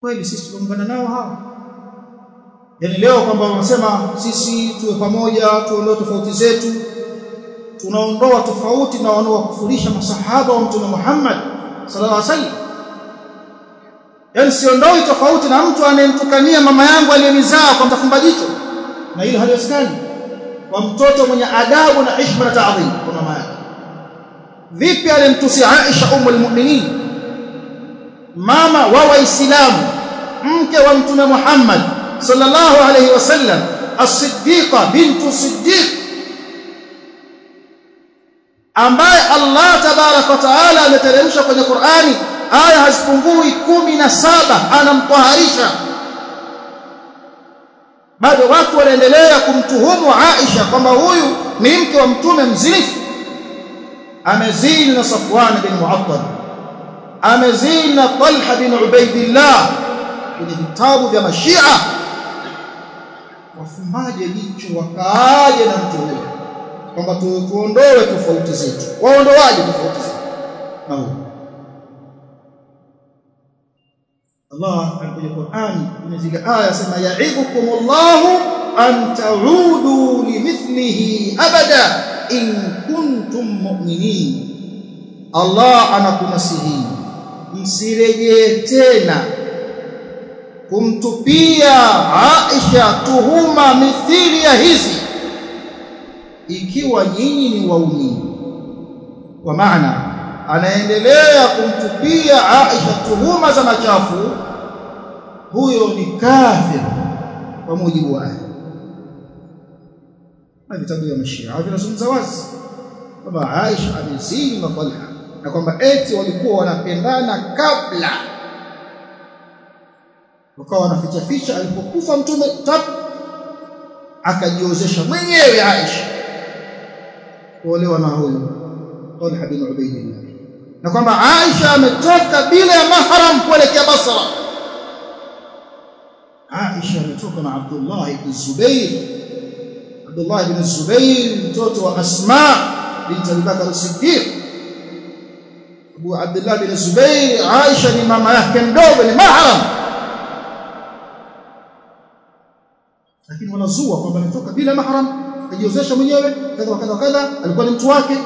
kweli sisi tumeungana nao hao? Yani leo kwamba wanasema sisi tuwe pamoja tuondoe tofauti zetu tunaondoa tofauti na wanaokufurisha masahaba wa mtume Muhammad sallallahu alaihi wasallam. Yani siondoi tofauti na mtu anayemtukania mama yangu aliyenizaa kwa mtafumba jicho. Na hilo haliwezekani. Kwa mtoto mwenye adabu na heshima na taadhim kwa mama yake. Vipi alimtusi Aisha umul mu'minin mama wa waislamu mke wa mtume Muhammad sallallahu alayhi wasallam as-siddiqa bintu siddiq ambaye Allah tabaraka wa taala ameteremsha kwenye Qur'ani aya hazipungui kumi na saba anamtaharisha bado watu wanaendelea kumtuhumu Aisha kwamba huyu ni mke wa mtume mzinifu. Amezini na Safwan bin Mu'attal amezini na Talha bin Ubaidillah kwenye vitabu vya mashia wafumbaje jicho wakaaje na mtu huyo kwamba tuondoe tofauti zetu waondoaje tofauti zetu na huyo Allah kwenye Qur'ani kuna zile aya sema ya'idhukumullahu an ta'udu limithlihi abada in kuntum mu'minin Allah anakunasihi msirejee tena kumtupia Aisha tuhuma mithili ya hizi ikiwa nyinyi ni waumini. Kwa maana anaendelea kumtupia Aisha tuhuma za machafu huyo ni kafir kwa mujibu wa aya na vitabu vya mashia. Vinazungumza wazi kwamba Aisha amezini na Talha na kwamba eti walikuwa wanapendana kabla. Wakawa wanaficha ficha alipokufa mtume tab akajiozesha mwenyewe Aisha. Kuolewa na huyo Talha bin Ubaydillah. Na kwamba Aisha ametoka bila ya mahram kuelekea Basra. Aisha ametoka na Abdullah ibn Zubair. Abdullah ibn Zubair mtoto wa Asma binti Abu Bakar هو عبد الله بن الزبير عائشة لماما يحكم دوب لمحرم لكن هنا الزوء قم بنتوك بلا محرم تجيوزيش من يوم كذا وكذا وكذا الكل متواكي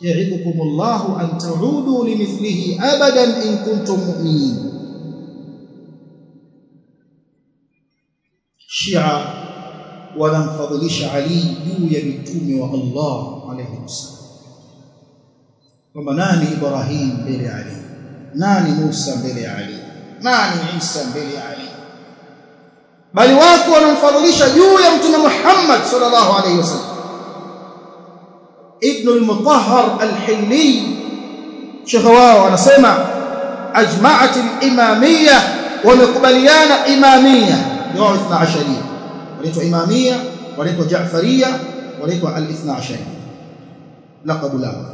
يعدكم الله أن تعودوا لمثله أبدا إن كنتم مؤمنين شيعة ولن فضلش علي يو يبتوم والله عليه السلام kwamba nani Ibrahim mbele ya Ali nani Musa mbele ya Ali nani Isa mbele ya Ali bali watu wanamfadhilisha juu ya mtume Muhammad sallallahu alayhi wasallam ابن المطهر الحلي شيخ wao anasema ajma'at al-imamiyya wamekubaliana imamiyya yao 12 wanaitwa imamiyya wanaitwa ja'fariyya wanaitwa al-12 laqab lao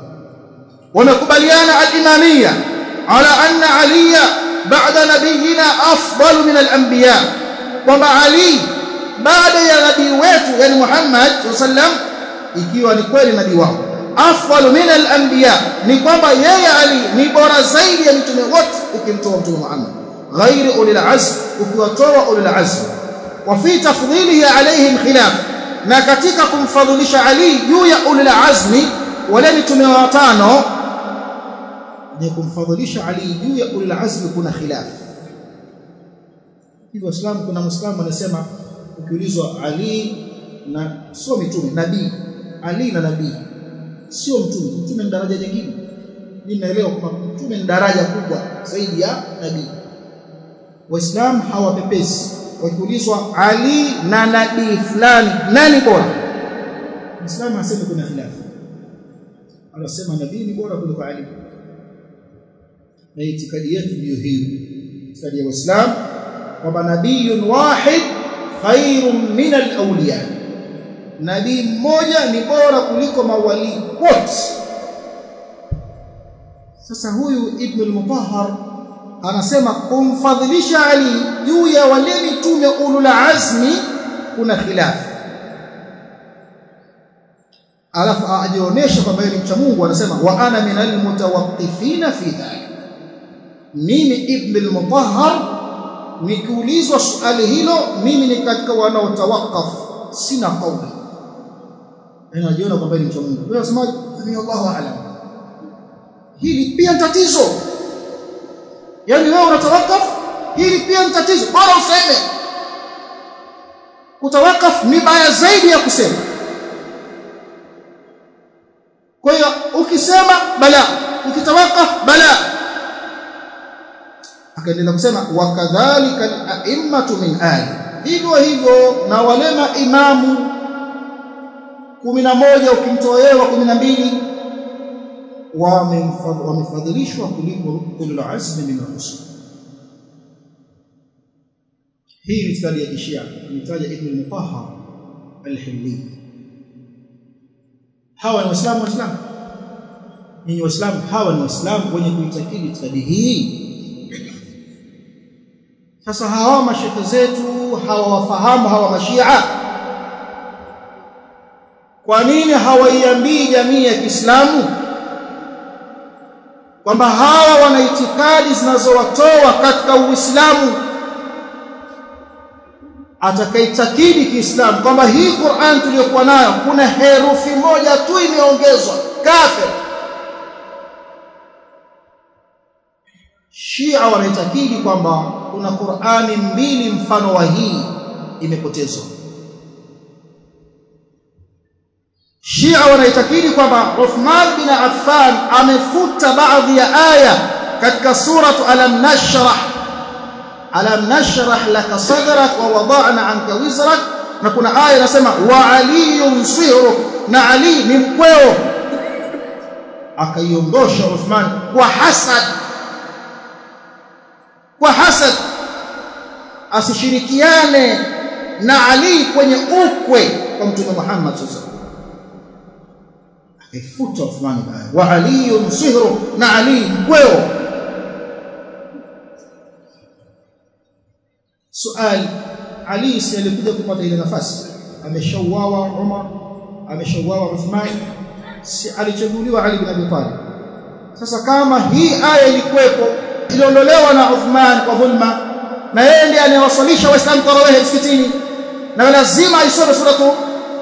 wamekubaliana al-imamia ala anna aliya ba'da nabiyina afdal min al-anbiya. Kwamba ali baada ya nabii wetu yani Muhammad sallam ikiwa ni kweli nabii wao afdal min al-anbiya ni kwamba yeye Ali ni bora zaidi ya mitume wote ukimtoa mtume Muhammad. Ghairi ulil azm ukiwatoa azm. Wa fi tafdhilihi alaihim khilaf na katika kumfadhilisha Ali juu ya ulil azmi wale mitume watano ni kumfadhilisha Ali juu ya ulil azmi kuna khilaf. Hivyo Waislamu kuna Muislamu anasema ukiulizwa Ali na sio mitume nabii. Ali na nabii. Sio mtume mtume ni daraja jingine. Mimi naelewa kwamba mtume ni daraja kubwa zaidi ya nabii. Waislamu hawapepesi. Wakiulizwa ali na nabii fulani nani bora? Muislamu aseme kuna khilafu anasema nabii ni bora kuliko ali na itikadi yetu ndiyo hiyo itikadi ya Uislamu kwamba nabiyun wahid khairun min al-awliya. Nabii mmoja ni bora kuliko mawali wote. Sasa huyu ibn al-mutahhar anasema kumfadhilisha ali juu ya wale mitume ulul azmi kuna khilafu. Alafu ajionyesha kwamba yeye ni mcha Mungu anasema wa ana minal mutawaqqifina fi dhalik mimi ibn al-mutahhar nikiulizwa swali hilo mimi ni katika wanaotawakaf sina kauli. Anajiona kwamba ni mcha Mungu. Wewe unasemaje? Ni Allahu a'lam. Hili pia tatizo. Yani wewe unatawakaf hili pia ni tatizo. Bora useme. Kutawakaf ni baya zaidi ya kusema. Kwa hiyo ukisema bala. Ukitawakaf bala akaendelea kusema wakadhalika kadhalika aimmatu min ali hivyo hivyo na wale maimamu 11 ukimtoa yeye wa 12 wamefadhilishwa kuliko ulul azmi min ar-rusul. Hii ni sali ya kishia mtaja ibn al-mutahhar al-hilli. Hawa ni waislamu waislamu? Ni waislamu hawa ni waislamu wenye kuitakidi stadi hii sasa hawa mashekhe zetu hawawafahamu hawa mashia kwa nini hawaiambii jamii ya Kiislamu? Kwamba hawa wana itikadi zinazowatoa katika Uislamu atakaitakidi Kiislamu. Kwamba hii Qur'an tuliyokuwa nayo kuna herufi moja tu imeongezwa kafir Shia wanaitakidi kwamba kuna Qur'ani mbili mfano wa hii imepotezwa. Shia wanaitakidi kwamba Uthman bin Affan amefuta baadhi ya aya katika suratu Alam Nashrah. Alam nashrah laka sadrak wa wada'na anka wizrak. Na kuna aya inasema wa aliyun sihru na Ali ni mkweo. Akaiondosha Uthman kwa hasad kwa hasad. Asishirikiane na Ali kwenye ukwe kwa mtume Muhammad sallallahu akaifuta Uthman wa Ali sihru na Ali kweo. Suali Ali si alikuja kupata ile nafasi. Ameshauawa Umar ameshauawa Uthman. Si alichaguliwa Ali bin Abi Talib. Sasa kama hii aya ilikuwepo iliondolewa na Uthman kwa dhulma na yeye ndiye anayewasalisha waislamu tarawih msikitini na lazima aisome suratu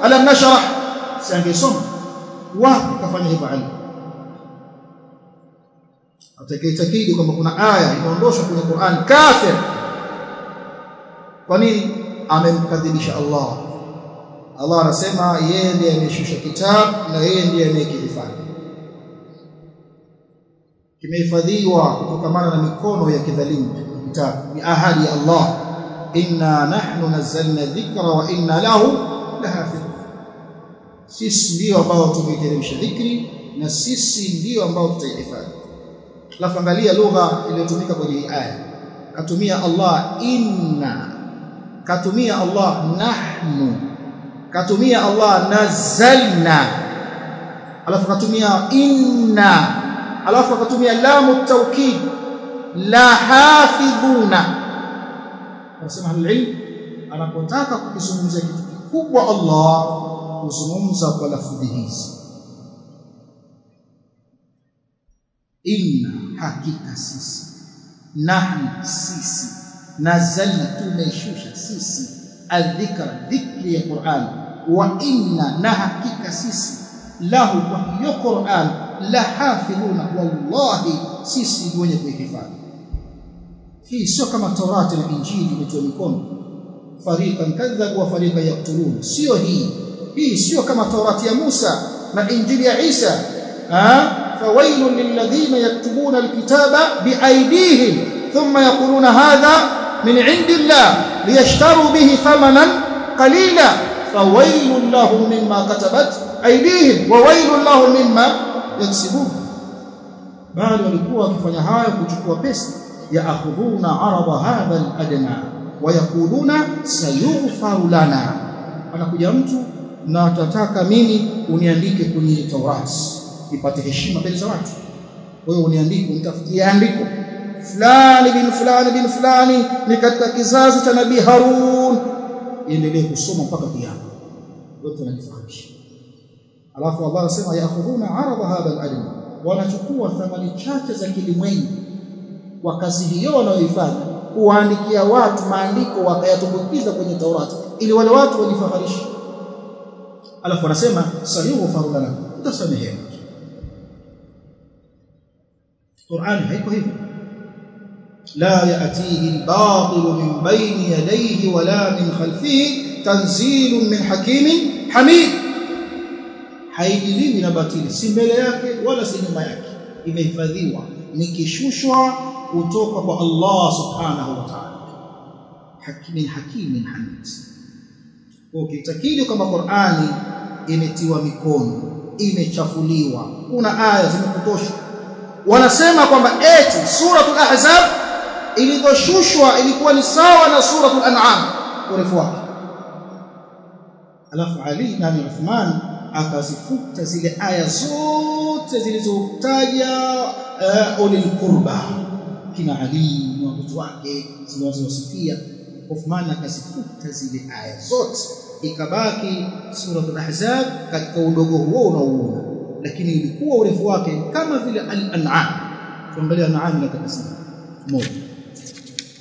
alam nashrah si angesoma wapi kafanya hivyo Ali? Atakaitakidi kwamba kuna aya imeondoshwa kwenye Qur'an kafir. Kwa nini? Amemkadhibisha Allah. Allah anasema yeye ndiye ameshusha kitabu na yeye ndiye anayekihifadhi kimehifadhiwa kutokamana na mikono ya kidhalimu ni ahadi ya Allah. Inna nahnu nazzalna dhikra wa inna lahu lahafiz sisi ndio ambao tumeteremsha dhikri na sisi ndio ambao tutaihifadhi. Alafu angalia lugha iliyotumika kwenye hii aya. Katumia Allah inna. Katumia Allah nahnu. Katumia Allah nazzalna. Alafu katumia inna alafu akatumia lamu taukid la hafidhuna. Anasema alilm anapotaka kukizungumzia kitu kikubwa Allah kuzungumza kwa lafudhi hizi. Inna hakika sisi nahnu sisi nazalna tumeshusha sisi adhikra dhikri ya Qur'an. Wa inna na hakika sisi lahu kwa hiyo Qur'an la hafidhuna wallahi sisi ni wenye kuhifadhi hii sio kama Taurati na Injili imetoa mikono fariqan kadhabu wa fariqan yaqtulun sio hii hii sio kama Taurati ya Musa na Injili ya Isa fawailun lilladhina yaktubuna alkitaba biaydihim thumma yaquluna hadha من عند الله ليشتروا به ثمنا قليلا فويل لهم مما كتبت أيديهم وويل لهم مما yaksibun bali walikuwa wakifanya hayo kuchukua pesa. Yaakhudhuna arada hadha aladna wayakuluna sayughfaru lana. Anakuja mtu na atataka mimi uniandike kwenye Taurati nipate heshima mbele za watu. Kwa hiyo uniandike unitafutie andiko. Fulani bin fulani bin fulani ni katika kizazi cha nabii Harun. Endelee kusoma mpaka kiama yote anakifahamisha. Alafu Allah anasema yaakhudhuna arada hadha al-adna wanachukua thamani chache za kilimwengu kwa kazi hiyo wanayoifanya kuwaandikia watu maandiko wakayatumbukiza kwenye Taurati ili wale watu wajifaharishe alafu anasema sayughfaru lana utasamehewa Qur'ani haiko hivyo la ya'tihi al-batil min bayni yadayhi wala min khalfihi tanzilun min hakimin hamid haijiliwi na batili. Si mbele yake wala si nyuma yake. Imehifadhiwa. Nikishushwa kutoka kwa Allah subhanahu wa ta'ala. Hakimin hakimin hamid ukitakidi kama Qur'ani imetiwa mikono imechafuliwa kuna aya zimekutosha wanasema kwamba eti suratul ahzab ilizoshushwa ilikuwa ni sawa na suratul an'am. Urefu wake. Alafu Ali na Uthman akazifuta zile aya zote zilizotaja uh, ulil qurba. Kina Ali na watoto wake zinazowasifia Uthman akazifuta zile aya zote. Ikabaki suratul ahzab katika udogo huo unaouona. Lakini ilikuwa urefu wake kama vile al-an'am tuangalia an'am na kasima moja.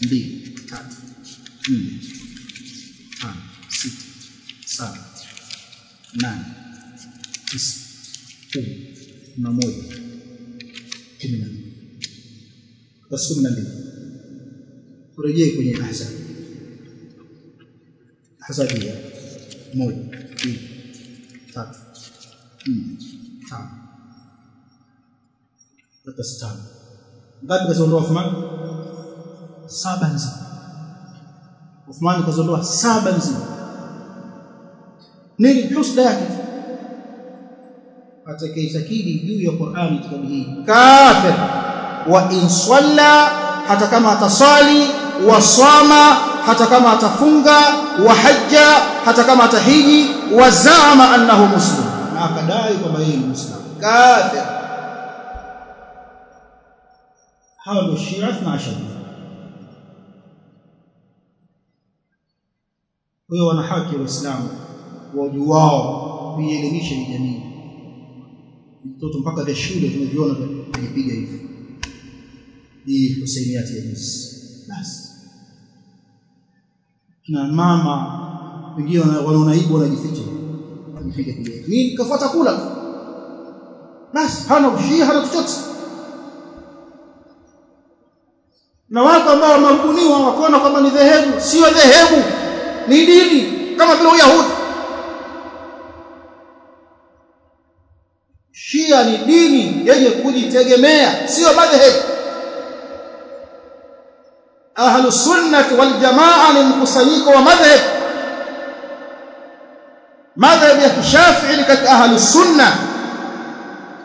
Mbili. Tatu. Nne. Tano. Sita. Saba. Nane tisa kumi na moja kumi na mbili basi kumi na mbili kurejee kwenye ahzab ahzabia moja mbili tatu nne tano hata tano ngapi kazondoa Uthman saba nzima Uthman kazondoa saba nzima nini husda yake atakayeitakidi juu ya Qur'ani kitabu hii. Kafir. Wa in salla hata kama atasali wa sama hata kama atafunga wa hajja hata kama atahiji wa zaama annahu muslim. Na akadai kwamba yeye ni muslim. Kafir. Hawa ndio shia na ashari. Kwa hiyo wana haki waislamu wajuao kuielimisha hii jamii mtoto mpaka vya shule tumeviona vinapiga hivi. Hii husainiati ya jinsi basi. Na mama wengine wanaonaibu wanajificha. Wanajificha kile nini kafuata kula. Basi hana ushia hana chochote. Na watu ambao wamebuniwa wakaona kwamba ni dhehebu. Sio dhehebu. Ni dini. Kama vile Uyahudi Shia ni dini yenye kujitegemea sio madhehebu. Ahlus Sunnah wal Jamaa ni mkusanyiko wa madhhab madhhab ya Shafi'i ni katika Ahlus Sunnah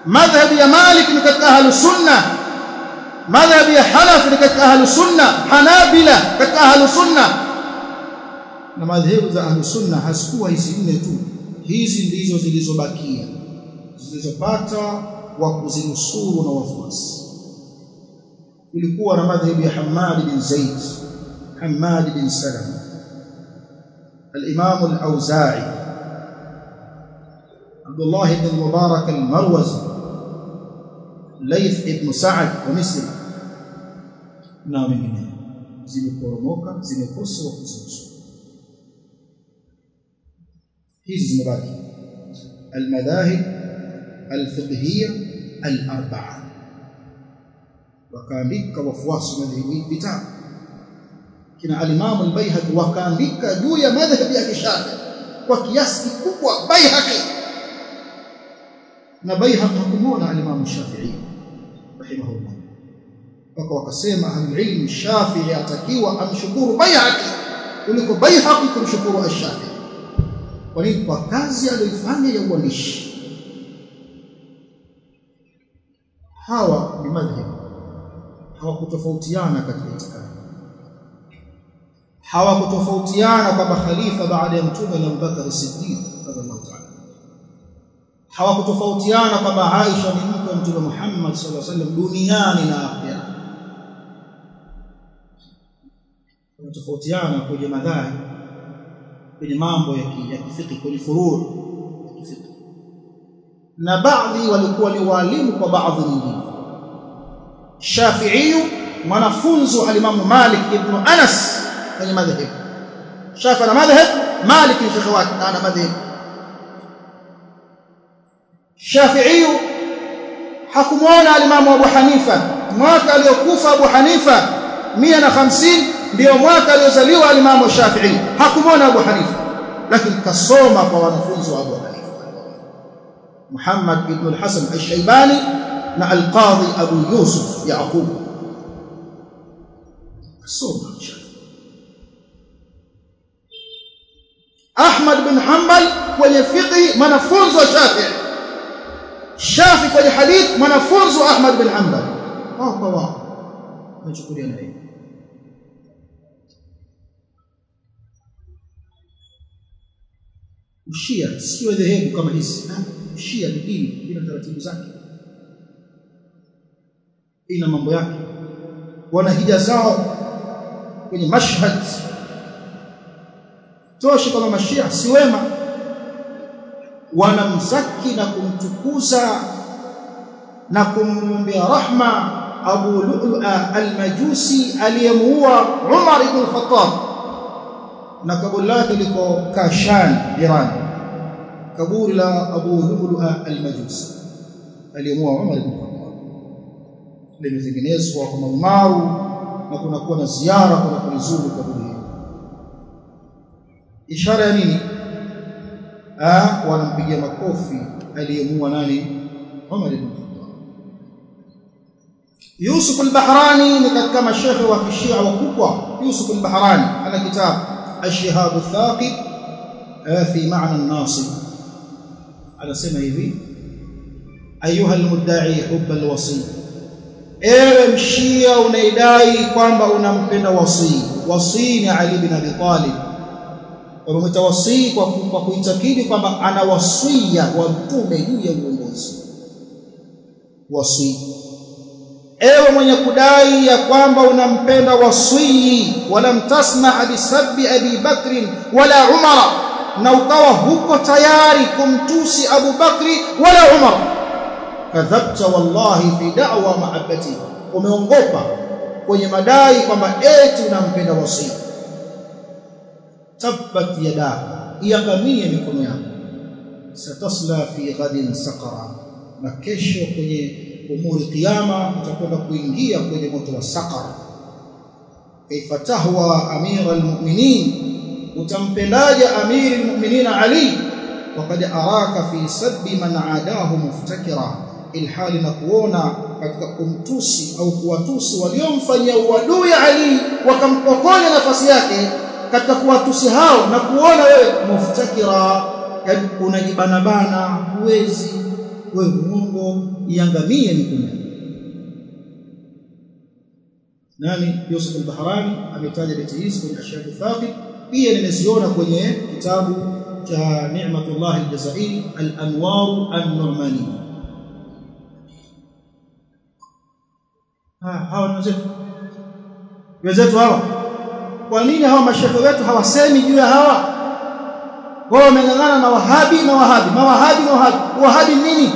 madhhab ya Malik ni katika Ahlus Sunnah madhhab ya Hanafi ni katika Ahlus Sunnah Hanabila katika Ahlus Sunnah na madhehebu za Ahlus Sunnah hasikuwa hizi nne tu. Hizi ndizo zilizobakia zilizopata wa kuzinusuru na wafuasi kulikuwa na madhhabu ya Hammad bin Zaid Hammad bin Salam الإمام الأوزاعي عبد الله بن المبارك المروزي ليث بن سعد ومصري na wengine zimeporomoka zimekosa wakuzuzu hizi zimebaki almadahib alfiqhiyya alarba'a wakaandika wafuasi madhehebu vitabu kina al-Imam al-Baihaqi wakaandika juu ya madhhabi ya Kishafi kwa kiasi kikubwa Baihaqi na Baihaqi hakumuona al-Imam Shafi'i rahimahullah mpaka wakasema ahlulilm Shafi'i atakiwa amshukuru Baihaqi kuliko Baihaqi kumshukuru al-Shafi'i kwa nini kwa kazi aliyoifanya ya uandishi hawa ni madhhabi hawakutofautiana katika itikadi. Hawakutofautiana kwamba khalifa baada ya mtume ni Abubakar Siddiq radhiallahu ta'ala hawakutofautiana kwamba Aisha ni mke wa mtume Muhammad sallallahu alaihi wasallam duniani na akhera. Tofautiana kwenye madhari kwenye mambo ya kifiki kwenye furuu na baadhi walikuwa ni walimu kwa baadhi nyingine. Shafi'i mwanafunzi wa alimamu Malik ibn Anas kwenye madhhabu Shafi na madhhab Malik ni shekhi wake na ana madhhab. Shafi'i hakumwona alimamu Abu Hanifa. Mwaka aliyokufa Abu Hanifa 150 ndio mwaka aliozaliwa alimamu Shafi'i. Hakumwona Abu Hanifa lakini kasoma kwa wanafunzi wa Abu Hanifa Muhammad ibn al-Hasan al-Shaybani na al-Qadhi Abu Yusuf Yaqub. Kasoma Ahmad bin Hanbal kwenye fiqh mwanafunzi wa Shafi'i Shafi kwenye hadith mwanafunzi wa Ahmad bin Hanbal. Wao kwa wao na yeye Ushia sio dhehebu kama hizi Ushia ni dini ina taratibu zake. Ina mambo yake. Wana hija zao kwenye mashhad. Toshi kama mashia si wema. Wanamzaki na kumtukuza na kumwombea rahma Abu Lu'lu'a al-Majusi aliyemuua Umar ibn al-Khattab na kaburi lake liko Kashan Iran. Kaburi la Abu Lu'lu'a al-Majusi aliyemuua Umar ibn al-Khattab limetengenezwa kwa marumaru na kunakuwa na ziara kwa kulizuru kaburi hilo. Ishara ya nini? Ah wanampigia makofi aliyemua nani? Umar ibn Khattab. Yusuf al-Bahrani ni katika mashehe wa kishia wakubwa. Yusuf al-Bahrani ana kitabu الشهاب الثاقب آه، في معنى الناصب. على سمع يبي أيها المدعي حب الوصي. إيه مشي ونيداي قام بأنا مقنا وصي وصيني علي بن أبي طالب. ومتوصي وكنتكيد قام أنا وصي وانتوبة يو يو وصي. Ewe mwenye kudai ya kwamba unampenda wasii wala mtasmaa bisabbi abi bakri wala umara na ukawa huko tayari kumtusi abu bakri wala umar. Kadhabta wallahi fi da'wa mahabbati. Umeongopa kwenye madai kwamba eti unampenda wasii tabbat yadaka iangamie mikono yako. Satasla fi ghadin saqara. Na kesho kwenye umuri kiyama utakwenda kuingia kwenye moto wa sakar kaifa tahwa amira almu'minin? Utampendaje amiri almu'minin ali? Waqad araka fi sabbi man adahu muftakira. Ilhali na kuona katika kumtusi au kuwatusi waliomfanyia uadui ali wakampokonya nafasi yake katika kuwatusi hao na kuona wewe muftakira. Yaani unajibanabana huwezi wewe iangamie mikono nani Yusuf al-Bahrani ametaja beti hizi kwenye ashhadu thaqib pia nimeziona kwenye kitabu cha Ni'matullah al-Jazairi al-Anwar an-Nu'mani hawa ni wenzetu wenzetu hawa kwa nini hawa mashehe wetu hawasemi juu ya hawa wao wamengangana na wahabi na wahabi mawahabi na wahabi wahabi nini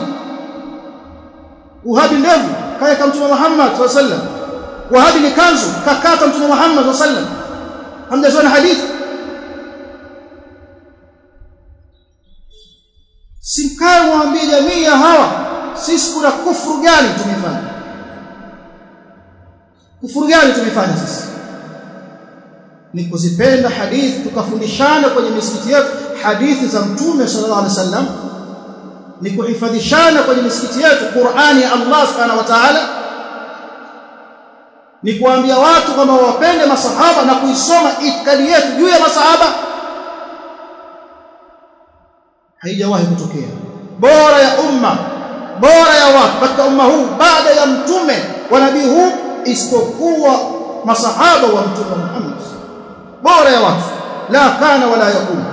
uhabi ndevu kaeka mtume Muhammad sallallahu alaihi wasallam. Wahabi ni kanzu kakata mtume Muhammad sallallahu alaihi wasallam. Hamjasoma hadithi? Simkae waambie jamii ya hawa sisi kuna kufuru gani tumefanya? Kufuru gani tumefanya sisi? Ni kuzipenda hadithi tukafundishana kwenye misikiti yetu hadithi za mtume sallallahu alaihi wasallam ni kuhifadhishana kwenye misikiti yetu Qur'ani ya Allah subhanahu wa ta'ala ni kuambia watu kwamba wapende masahaba na kuisoma itikadi yetu juu ya masahaba. Haijawahi kutokea. Bora ya umma bora ya watu katika umma huu baada ya mtume wa nabii huu isipokuwa masahaba wa mtume Muhammad. Bora ya watu. La kana wala yakun.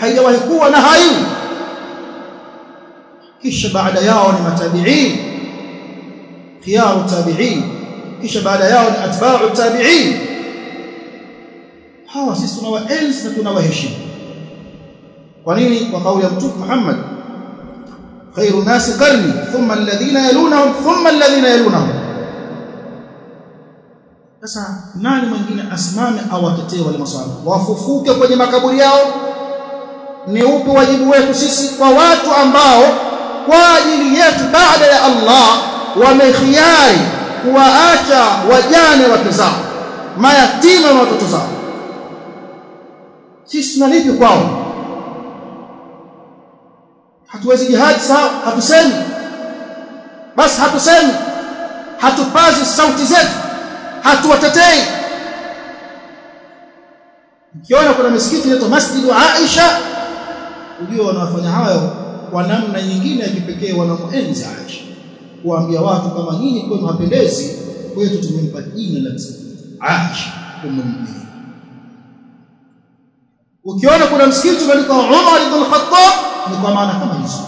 Haijawahi kuwa na haiwi kisha baada yao ni matabi'in. Khiyaru tabi'in. Kisha baada yao ni atba'u tabi'in. Hawa sisi tunawaenzi na tunawaheshimu. Kwa nini? Kwa kauli ya mtume Muhammad khairu nasi qarni thumma alladhina yalunahum thumma alladhina yalunahum. Sasa nani mwingine asimame awatetee wale maswahaba? Wafufuke kwenye makaburi yao? Ni upi wajibu wetu sisi kwa watu ambao kwa ajili yetu baada ya Allah wamekhiari kuwaacha wajane wake zao mayatima na watoto zao. Sisi tunalipi kwao? Hatuwezi jihad sawa hatusemi. Basi hatusemi. Hatupazi sauti zetu. Hatuwatetei. Ukiona kuna misikiti inaitwa Masjidu Aisha ujue wanawafanya hayo kwa namna nyingine ya kipekee wanamuenzi Aisha kuambia watu kama nyinyi kwenu hapendezi kwetu tumempa jina la Aisha kumwambia ukiona kuna msikiti umeandikwa Umar ibn Khattab ni kwa maana kama hizo.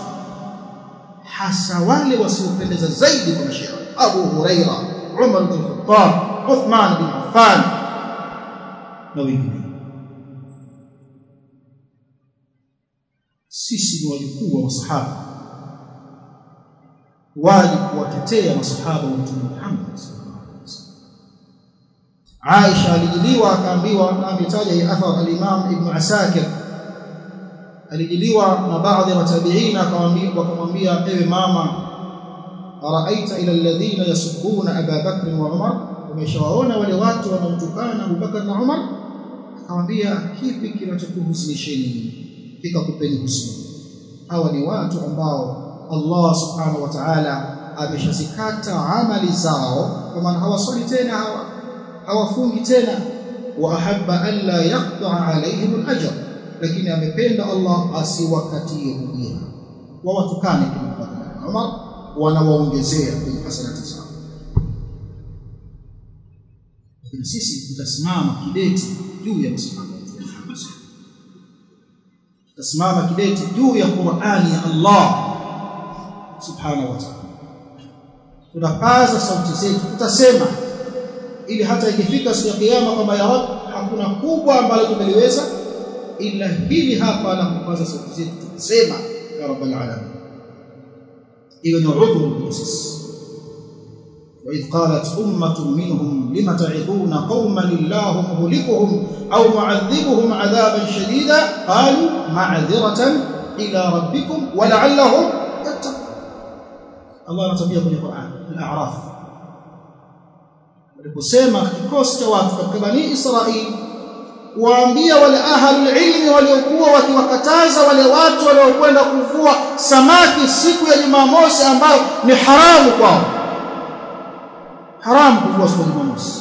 Hasa wale wasiopendeza zaidi kwa Shia Abu Huraira Umar ibn Khattab Uthman bin Affan na wengine sisi ni wajukuu wa masahaba. Wali kuwatetea masahaba wa Mtume Muhammad Aisha alijiliwa akaambiwa ametaja hii athar al-Imam Ibn Asakir. Alijiliwa na baadhi ya matabiina akamwambia akamwambia ewe mama araita ila alladhina yasubbuna Abu Bakr wa Umar? Umeshawaona wale watu wanamtukana Abu Bakr na Umar? Akamwambia kipi kinachokuhusinisheni kikakupeni husna. Hawa ni watu ambao Allah subhanahu wa ta'ala ameshazikata amali zao kwa maana hawasali tena hawa hawafungi tena. Wa ahabba an la yaqta'a alaihim al-ajr lakini amependa Allah asiwakatie ujira wawatukane kama Umar wanawaongezea kwenye hasanati zao. Lakini sisi tutasimama kidete juu ya msimamo tutasimama kidete juu ya Qur'ani ya Allah. Subhanahu wa ta'ala. Tunapaza sauti zetu. Tutasema ili hata ikifika siku ya kiyama kwamba ya Rabb hakuna kubwa ambalo tumeliweza ila hili hapa la kupaza sauti zetu tukisema ya rabbal alamin. Hiyo ni udhuru sisi وإذ قالت أمة منهم لم تعظون قوما الله مهلكهم أو معذبهم عذابا شديدا قالوا معذرة إلى ربكم ولعلهم يتقون الله نتبيه في القرآن الأعراف waliposema kikosi cha watu katika bani Israili waambia wale ahlul ilmi waliokuwa wakiwakataza wale watu waliokwenda kuvua samaki siku ya Jumamosi ambayo ni haramu kwao haramu kuvua siku ya Jumamosi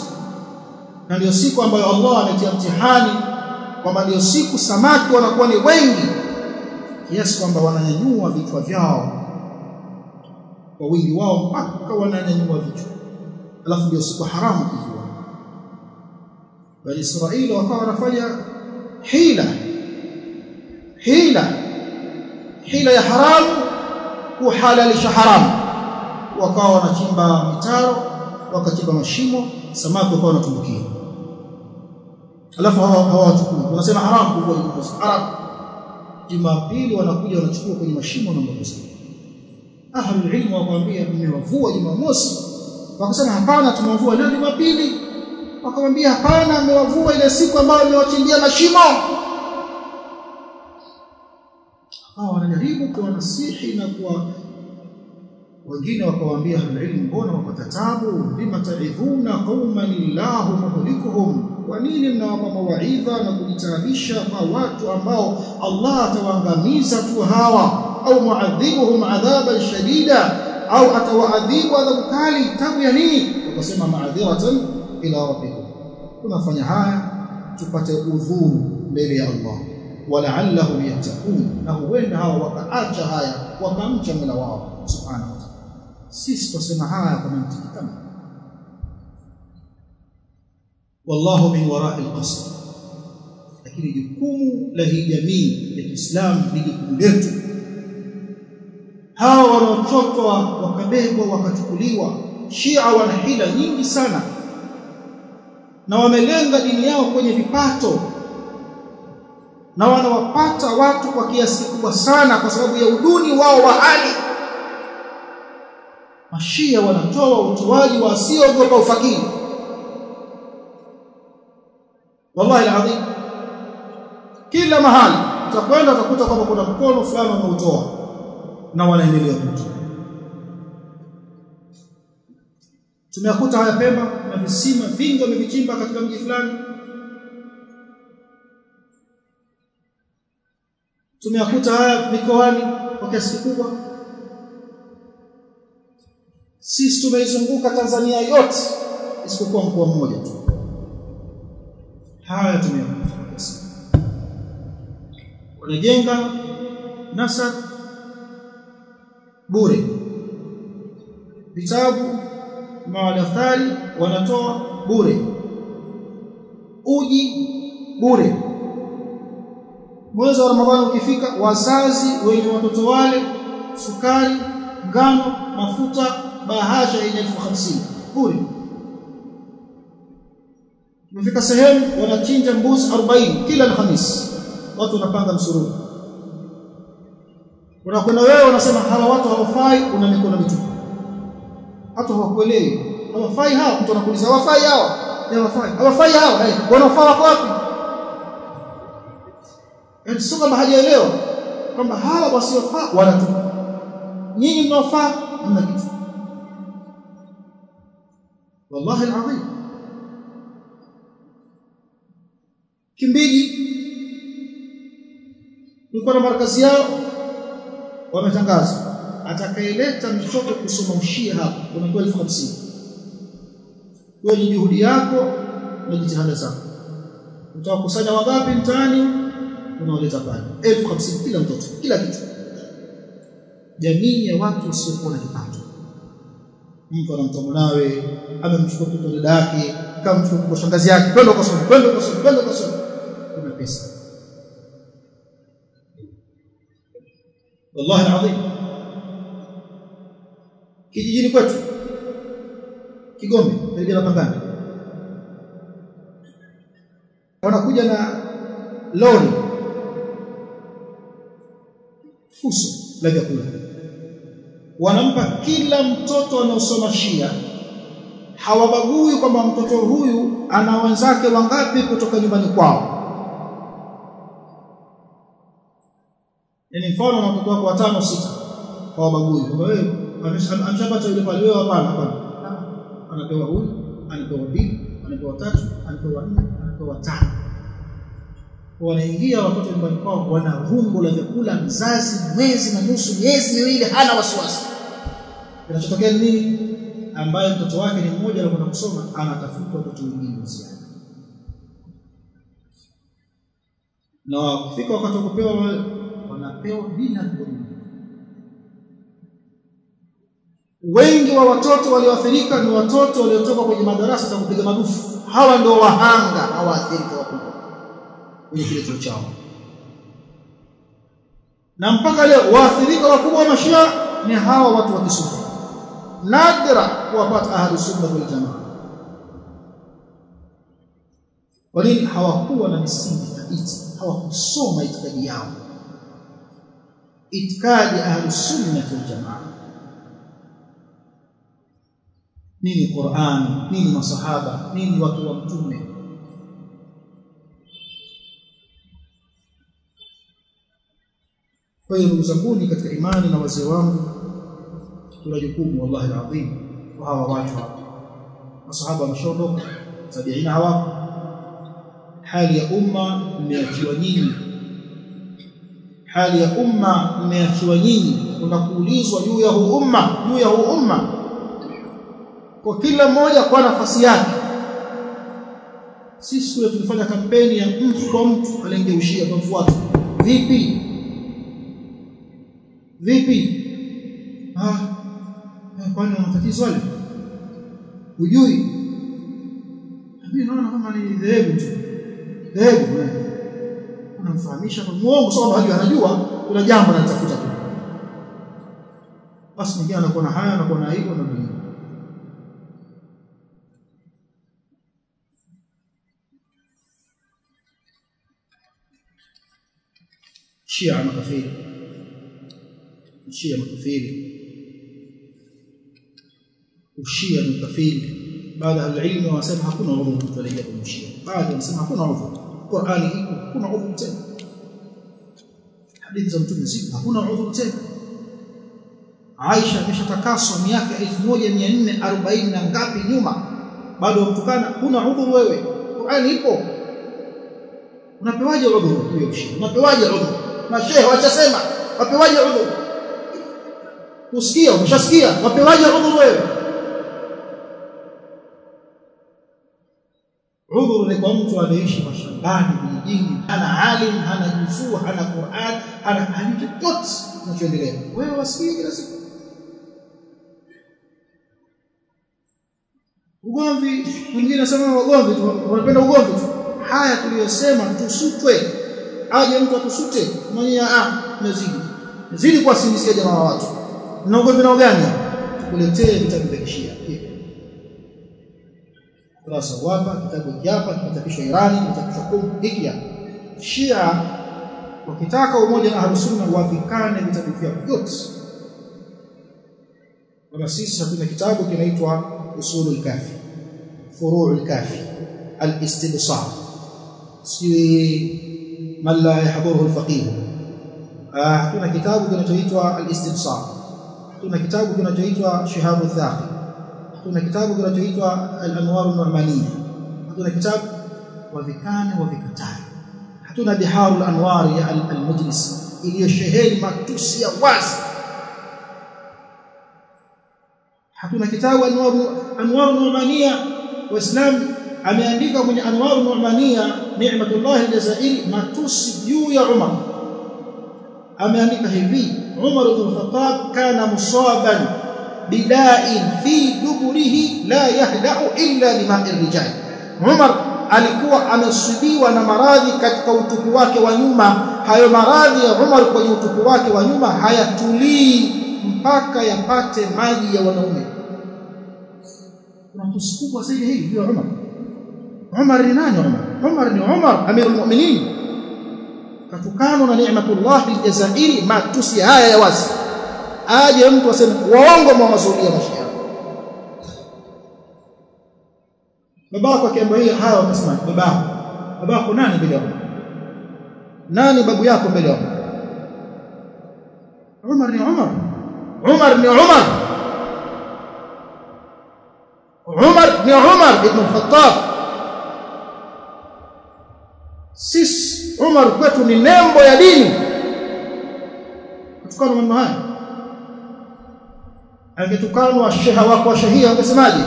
na ndio siku ambayo Allah ametia mtihani kwamba ndio siku samaki wanakuwa ni wengi kiasi kwamba wananyanyua vichwa vyao. Kwa wingi wao mpaka wananyanyua vichwa. Alafu ndio siku haramu kuvua bali Israeli wakawa wanafanya hila. Hila. Hila ya haramu kuhalalisha haramu. Wakawa wanachimba mitaro wakachimba mashimo samaki wakawa wanatumbukia. Alafu hawa hawachukui wanasema haramu kuvua Jumamosi haramu Jumapili wanakuja wanachukua kwenye mashimo na mbakusa ahlul ilmu wakwambia mmewavua Jumamosi. Wakasema hapana tumewavua leo Jumapili. Wakamwambia hapana amewavua ile siku ambayo amewachimbia mashimo. Hawa wanajaribu kuwanasihi na kuwa wengine wakawaambia ahlulilmu mbona wapata tabu? Lima taidhuna qauman lillahu muhlikuhum? Kwa nini mnawapa mawaidha na kujitaabisha kwa watu ambao Allah atawaangamiza tu hawa? Au muadhibuhum adhaban shadida? Au atawaadhibu adhabu kali? Tabu ya nini? Wakasema maadhiratan ila rabbihim tunafanya haya tupate udhuru mbele ya Allah. Wala'allahum yattaqun. Na huenda hawa wakaacha haya wakamcha Mola wao subhanahu wa sisi tusema haya kwa mantiki kama wallahu min wara'i al-qasr lakini jukumu la hii jamii ya Kiislamu ni jukumu letu. Hawa wanaochotwa wakabebwa wakachukuliwa Shia wana hila nyingi sana. Na wamelenga dini yao kwenye vipato. Na wanawapata watu kwa kiasi kikubwa sana kwa sababu ya uduni wao wa hali mashia wanatoa utoaji wa asiogopa ufakiri. Wallahi alazim. Kila mahali utakwenda utakuta kwamba kuna mkono fulani wameutoa na wanaendelea kutoa tumeakuta haya Pemba na visima vingi wamevichimba katika mji fulani. Tumeakuta haya mikoani kwa kiasi kikubwa sisi tumeizunguka Tanzania yote isipokuwa mkoa mmoja tu. Haya tumeyakuta wanajenga nasa bure. Vitabu madaftari wanatoa bure. Uji bure. Mwezi wa ramadhani ukifika wazazi wenye watoto wale sukari ngano mafuta bahasha yenye elfu hamsini. Mfika umefika sehemu wanachinja mbuzi 40 kila alhamis. Watu wanapanga msururu. Unakwenda wewe unasema hawa watu hawafai una mikono mitupu. Hata hawakuelewi. Hawafai hawa. Mtu anakuuliza hawafai hao hawafai. Hawafai hawa? Wanafaa wako wapi? Yaani sio kama hajaelewa kwamba hawa wasiofaa wanatupa nyinyi mnaofaa mna kitu wallahi alazim. Kimbiji kulikuwa na markazi yao. Wametangaza. Atakayeleta mtoto kusoma ushia hapo unakuwa elfu hamsini wewe ni juhudi yako na jitihada zako. Utawakusanya wangapi mtaani? Unaoleta pale. Elfu hamsini kila mtoto kila kitu. Jamii ya watu wasiokuwa na kipato mtu anamtoa nawe amemchukua mtoto dada yake kama mchukua kwa shangazi yake kwenda ukasoma kwenda ukasoma kwenda ukasoma kuna pesa. Wallahi alazim. Kijijini kwetu Kigombe karibia na wanakuja na lori fuso la vyakula wanampa kila mtoto anaosoma Shia. Hawabagui kwamba mtoto huyu ana wenzake wangapi kutoka nyumbani kwao. Yani mfano na mtoto wako watano sita. Hawabagui. Kwamba wewe ameshapata yule pale. Wewe hapana hapana. Anapewa huyu anapewa mbili anapewa tatu anapewa nne anapewa tano wanaingia watoto nyumbani kwao wana rungu la vyakula mzazi mwezi na nusu miezi miwili hana wasiwasi. Kinachotokea ni nini? Ambaye mtoto wake ni mmoja anakwenda kusoma anatafuta watoto wengine ziada. Na wakifika wakati wa kupewa wanapewa bila wengi wa watoto walioathirika ni watoto waliotoka kwenye madarasa za kupiga madufu hawa ndio wahanga hawaathirika wakubwa kwenye kile chuo chao. Na mpaka leo waathirika wakubwa wa mashia ni hawa watu wa kisufi nadra kuwapata ahlu sunna wal jamaa. Walini hawakuwa na misingi thabiti hawakusoma itikadi yao. Itikadi ahlu sunna wal jamaa. Nini Qur'an nini masahaba nini watu wa mtume kwa hiyo ndugu zangu katika imani na wazee wangu tuna jukumu wallahi alazim kwa hawa watu hapa. Masahaba wameshaondoka tabiina hawapo. Hali ya umma mmeachiwa nyinyi. Hali ya umma mmeachiwa nyinyi. Kuna kuulizwa juu ya huu umma juu ya huu umma. Kwa kila mmoja kwa nafasi yake. Sisi tulifanya kampeni ya mtu kwa mtu aliyengeushia kwa mfuato vipi vipi? Ah kwani nini tatizo wale hujui? Mimi naona kama ni dhehebu tu. Dhehebu unamfahamisha kwa muongo sababu hajui anajua kuna jambo anatafuta tu. Basi mwingine anakuwa na haya anakuwa na hilo na nini Shia makafiri Shia makafiri Ushia makafiri. Baada ya ilmu wanasema hakuna udhuru mtu anaingia kumshia baadhi wanasema hakuna udhuru Qur'ani iko hakuna udhuru tena. Hadithi za mtume zipo hakuna udhuru tena. Aisha ameshatakaswa miaka 1440 na ngapi nyuma. Bado wamtukana kuna udhuru wewe. Qur'ani ipo unapewaje udhuru huyo ushia? Unapewaje udhuru? Mashehe wachasema wapewaje udhuru usikia umeshasikia wapewaje udhuru wewe udhuru ni kwa mtu anaishi mashambani vijijini ana alim hana juzuu hana Qur'an ana hali chochote kinachoendelea. Wewe wasikie kila siku. Ugomvi mwingine anasema ugomvi wanapenda ugomvi tu. Haya tuliyosema tusutwe. Aje mtu atusute mwenye ah mezidi zidi kuwasinizia jamaa wa watu na ugomvi na gani vya kishia kurasa hapa kitabu hiki hapa kimechapishwa Irani kimechapishwa hiki hapa Shia wakitaka umoja na Ahlus Sunna wavikane vitabu vyao vyote kama sisi hatuna kitabu kinaitwa usulul kafi furu'ul kafi al-istibsar si man la yahduruhu al-faqih hatuna kitabu kinachoitwa al-istibsar hatuna kitabu kinachoitwa shihabu thaqi hatuna kitabu kinachoitwa al-anwar an-nu'maniyya hatuna kitabu wavikane wavikatae hatuna biharul anwar ya al-majlis iliyosheheni matusi ya wazi hatuna kitabu anwar anwar nu'mania waislam ameandika kwenye anwar nu'mania ni'matullah aljazairi matusi juu ya umar ameandika hivi umar ibn khattab kana musaban bida'in fi duburihi la yahda'u illa lima'i rijal. Umar alikuwa amesibiwa na maradhi katika utupu wake wa nyuma. Hayo maradhi ya umar kwenye utupu wake wa nyuma hayatulii mpaka yapate maji ya wanaume. Kuna kusukubwa kubwa zaidi hili ya Umar. Umar ni nani Umar? Umar ni Umar amirul mu'minin katukano na ni'matullah aljazairi matusi haya ya wazi. Aje mtu aseme waongo mawazulia mashia babako akiambia haya baba babako babako nani mbele yako? Nani babu yako mbele yako? Umar ni Umar. Umar ni Umar. Umar ni Umar ibn Khattab. Sisi Umar kwetu ni nembo ya dini. Kutukana mambo haya angetukanwa sheha wako wa shahia ungesemaje?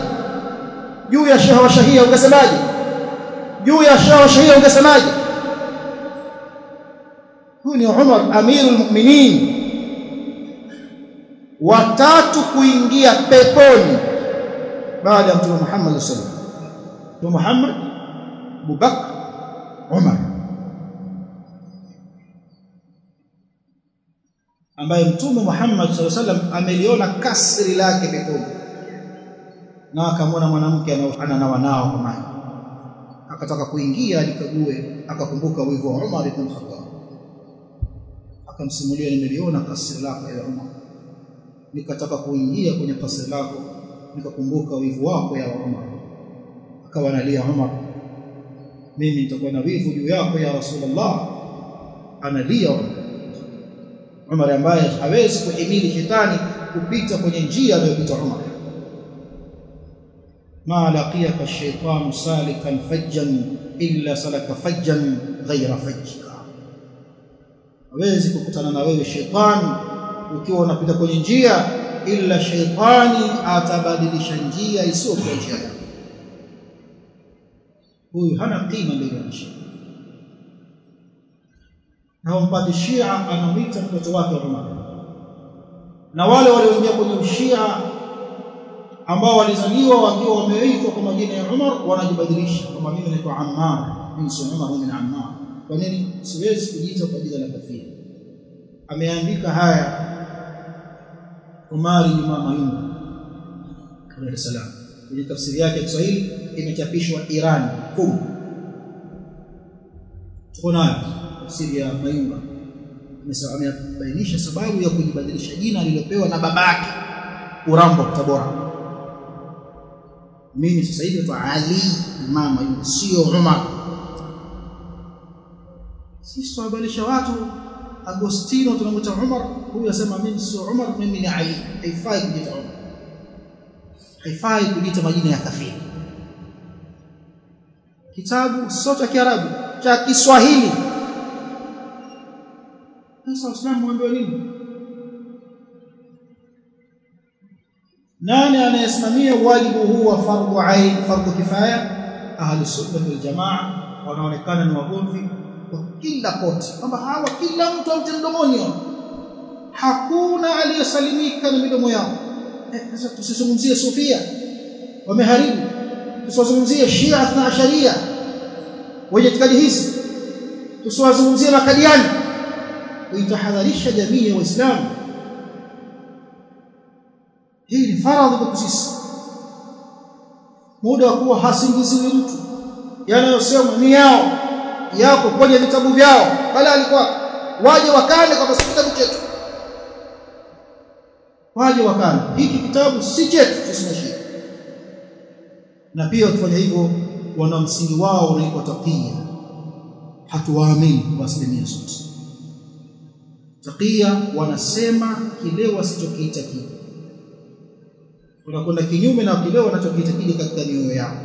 Juu ya sheha wa shahia ungesemaje? Juu ya sheha wa shahia ungesemaje? Huyu ni Umar amirul mu'minin. Watatu kuingia peponi baada ya mtume Muhammad sallallahu alaihi wasallam. Muhammad Abu Bakr Umar ambaye mtume Muhammad wasallam ameliona kasri lake pekee na akamwona mwanamke anaofanana na wanao kwa maji akataka kuingia alikague akakumbuka wivu wa Umar ibn Khattab. Akamsimulia nimeliona kasri lako ya Umar. Nikataka kuingia kwenye kasri lako nikakumbuka wivu wako ya Umar. Akawa analia Umar mimi nitakuwa na wivu juu yako ya Rasulullah. Analia Umar Umar ambaye hawezi kuhimili shetani kupita kwenye njia aliyopita Umar. Ma laqiyaka shaytanu salikan fajjan illa salaka fajjan ghaira fajjika. Hawezi kukutana na wewe shetani ukiwa unapita kwenye njia illa shaytani atabadilisha njia isiyo kwa njia huyu hana kima mbele ya na mpati Shia anamwita mtoto wake Umar na wale walioingia kwenye ushia ambao walizaliwa wakiwa wameitwa kwa majina ya Umar wanajibadilisha. Kama mimi naitwa Ammar. Mimi si Umar mimi ni Ammar. Kwa nini? Siwezi kujiita kwa jina la kafiri. Ameandika haya Umari Juma mama Dar es Salaam ile tafsiri yake ya Kiswahili imechapishwa Iran. Kum. Tuko nayo tafsiri ya Mayunga amebainisha sababu ya kujibadilisha jina alilopewa na babake Urambo Tabora. Mimi sasa hivi tu Ali mama yule sio Umar sisi tunabadilisha watu Agostino tunamwita Umar huyu asema mimi sio Umar mimi ni Ali. Haifai kujiita Umar haifai kujiita majina ya kafiri. Kitabu sio cha Kiarabu cha Kiswahili sasa nini? Nani anayesimamia wajibu huu wa fardhu ain fardhu kifaya? Ahli sunna wal jamaa wanaonekana ni wagomvi kwa kila koti kwamba hawa kila mtu amte mdomoni hakuna aliyesalimika na midomo yao. Sasa eh, tusizungumzie sufia. Wameharibu. Tusiwazungumzie shia na asharia. Wenye itikadi hizi. Tusiwazungumzie makadiani kuitahadharisha jamii ya waislamu hii ni faradhi kwa sisi muda wa kuwa hasingiziwi mtu yanayosema ni yao yako kwenye vitabu vyao bali alikuwa waje wakale kwa kitabu chetu waje wakane hiki kitabu si chetu sisi shida na pia wakifanya hivyo wana msingi wao unaitwa taqiya hatuwaamini kwa asilimia taqiya wanasema kile wasichokiita kile unakwenda kinyume na kile wanachokiita kile katika mioyo yao.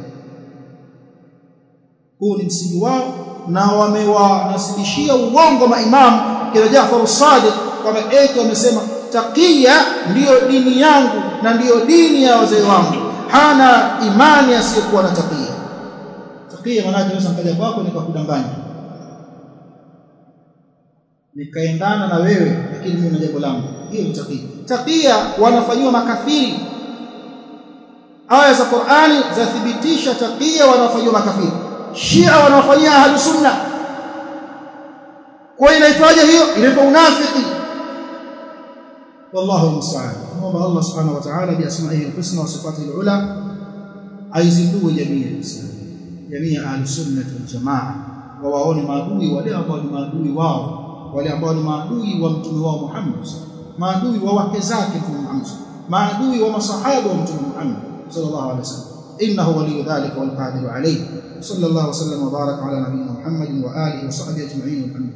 Huu ni msingi wao na wamewanasibishia uongo maimamu kila Jaafar as-Sadiq kama eti wamesema taqiya ndiyo dini yangu na ndiyo dini ya wazee wangu. Hana imani asiyokuwa na taqiya taqiya maana yake kaja kwako nikakudanganya nikaendana na wewe lakini mimi na jambo langu. Hiyo ni taqiya taqiya wanafanyiwa makafiri. Aya za Qur'ani zathibitisha taqiya wanafanyiwa makafiri. Shia wanawafanyia ahlu sunna. Kwa inaitwaje hiyo? Inaitwa unafiki. Wallahu musta'an naomba Allah subhanahu wa ta'ala bi asma'ihi al-husna wa sifatihi al-ula aizindue jamii ya Islam jamii ya ahlu sunna wal jamaa wawaone maadui wale ambao ni maadui wao wale ambao ni maadui wa mtume wao Muhammad maadui wa wake zake mtume Muhammad maadui wa masahaba wa mtume Muhammad sallallahu alaihi wasallam innahu waliyyu dhalika wal qadiru alayhi صلى الله وسلم وبارك على نبينا محمد وآله وصحبه أجمعين والحمد